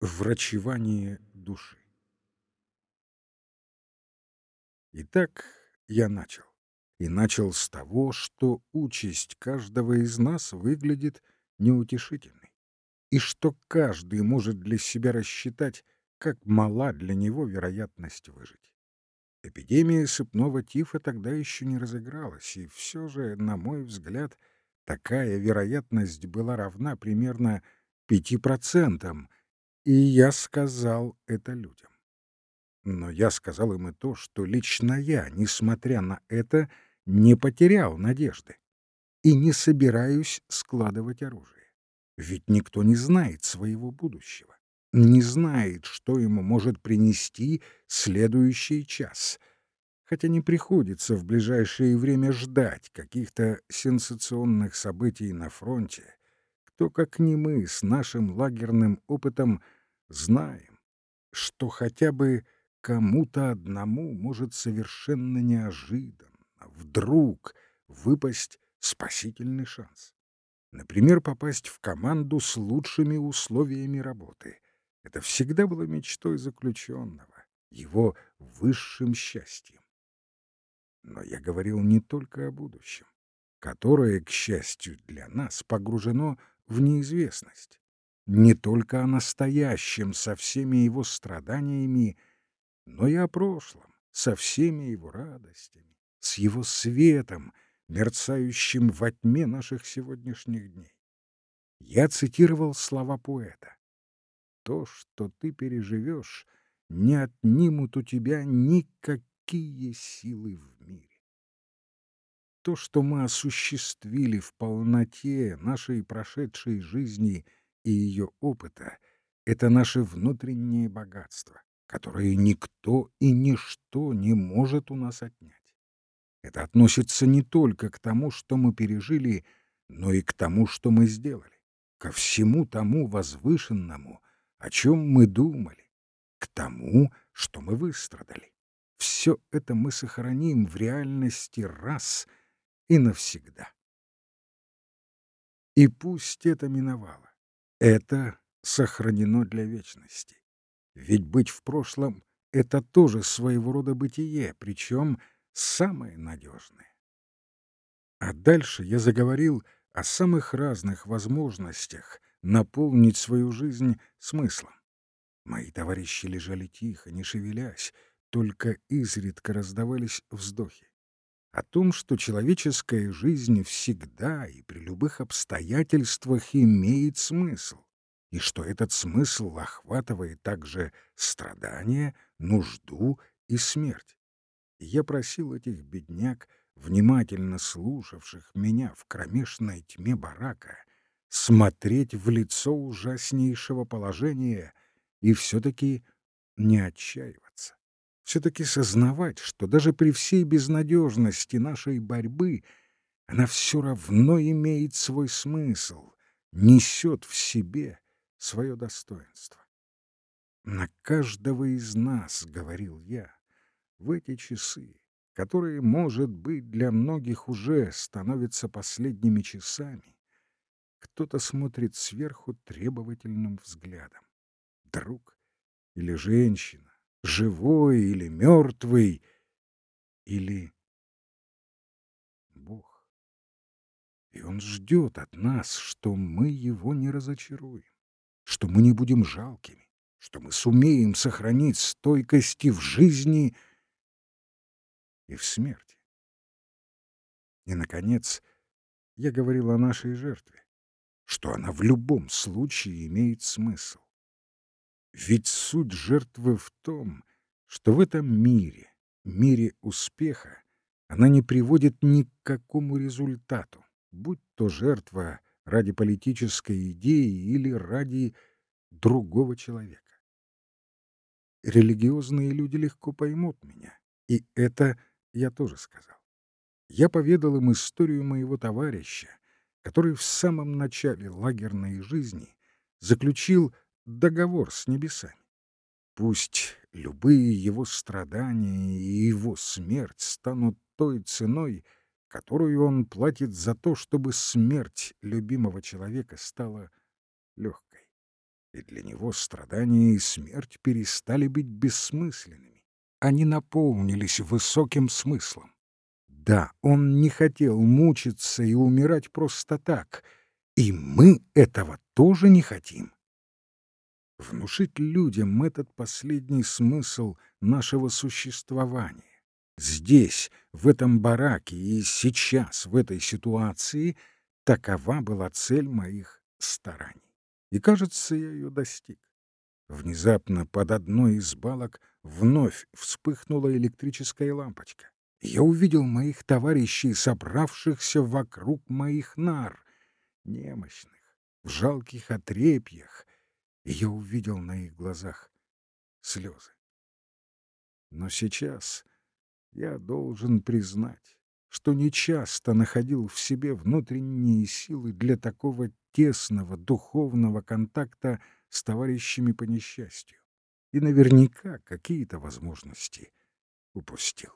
Врачевание души. Итак, я начал. И начал с того, что участь каждого из нас выглядит неутешительной, и что каждый может для себя рассчитать, как мала для него вероятность выжить. Эпидемия сыпного тифа тогда еще не разыгралась, и все же, на мой взгляд, такая вероятность была равна примерно пяти процентам, и я сказал это людям. Но я сказал им и то, что лично я, несмотря на это, не потерял надежды и не собираюсь складывать оружие. Ведь никто не знает своего будущего, не знает, что ему может принести следующий час. Хотя не приходится в ближайшее время ждать каких-то сенсационных событий на фронте, кто, как не мы, с нашим лагерным опытом, знаем, что хотя бы кому-то одному может совершенно неожиданно, вдруг выпасть спасительный шанс. Например, попасть в команду с лучшими условиями работы. Это всегда было мечтой заключенного, его высшим счастьем. Но я говорил не только о будущем, которое, к счастью для нас, погружено в неизвестность. Не только о настоящем со всеми его страданиями, но и о прошлом со всеми его радостями, с его светом, мерцающим во тьме наших сегодняшних дней. Я цитировал слова поэта. «То, что ты переживешь, не отнимут у тебя никакие силы в мире». То, что мы осуществили в полноте нашей прошедшей жизни и ее опыта, это наше внутреннее богатство, которое никто и ничто не может у нас отнять. Это относится не только к тому, что мы пережили, но и к тому, что мы сделали, ко всему тому возвышенному, о чем мы думали, к тому, что мы выстрадали. Все это мы сохраним в реальности раз и навсегда. И пусть это миновало, это сохранено для вечности. Ведь быть в прошлом — это тоже своего рода бытие, причем самое надежное. А дальше я заговорил о самых разных возможностях наполнить свою жизнь смыслом. Мои товарищи лежали тихо, не шевелясь, только изредка раздавались вздохи. О том, что человеческая жизнь всегда и при любых обстоятельствах имеет смысл, и что этот смысл охватывает также страдания, нужду и смерть. Я просил этих бедняк, внимательно слушавших меня в кромешной тьме барака, смотреть в лицо ужаснейшего положения и все-таки не отчаиваться, все-таки сознавать, что даже при всей безнадежности нашей борьбы она все равно имеет свой смысл, несет в себе свое достоинство. На каждого из нас, — говорил я, — в эти часы, которые, может быть, для многих уже становятся последними часами, кто-то смотрит сверху требовательным взглядом. Друг или женщина, живой или мертвый, или Бог. И он ждет от нас, что мы его не разочаруем, что мы не будем жалкими, что мы сумеем сохранить стойкость и в жизни — и в смерти. И, наконец, я говорил о нашей жертве, что она в любом случае имеет смысл. Ведь суть жертвы в том, что в этом мире, мире успеха, она не приводит ни к какому результату, будь то жертва ради политической идеи или ради другого человека. Религиозные люди легко поймут меня, и это я тоже сказал. Я поведал им историю моего товарища, который в самом начале лагерной жизни заключил договор с небесами. Пусть любые его страдания и его смерть станут той ценой, которую он платит за то, чтобы смерть любимого человека стала легкой. и для него страдания и смерть перестали быть бессмысленными. Они наполнились высоким смыслом. Да, он не хотел мучиться и умирать просто так, и мы этого тоже не хотим. Внушить людям этот последний смысл нашего существования. Здесь, в этом бараке и сейчас, в этой ситуации, такова была цель моих стараний. И, кажется, я ее достиг. Внезапно под одной из балок вновь вспыхнула электрическая лампочка. Я увидел моих товарищей, собравшихся вокруг моих нар, немощных, в жалких отрепьях, и я увидел на их глазах слезы. Но сейчас я должен признать, что нечасто находил в себе внутренние силы для такого тесного духовного контакта с товарищами по несчастью и наверняка какие-то возможности упустил.